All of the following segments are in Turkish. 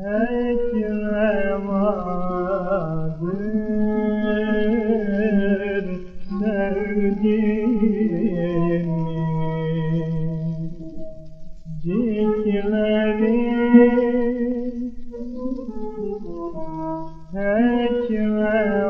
eklemedir sevdiğimi dikleri eklemedir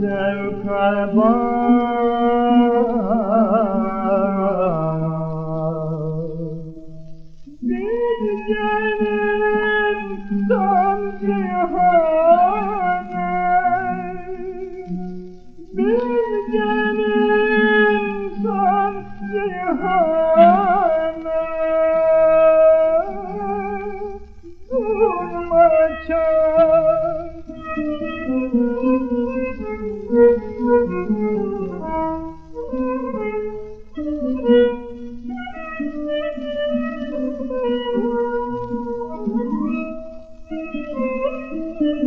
zevka bak Bir gelin son cihane Bir gelin son cihane Thank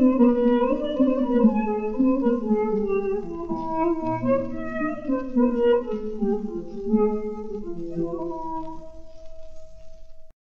you.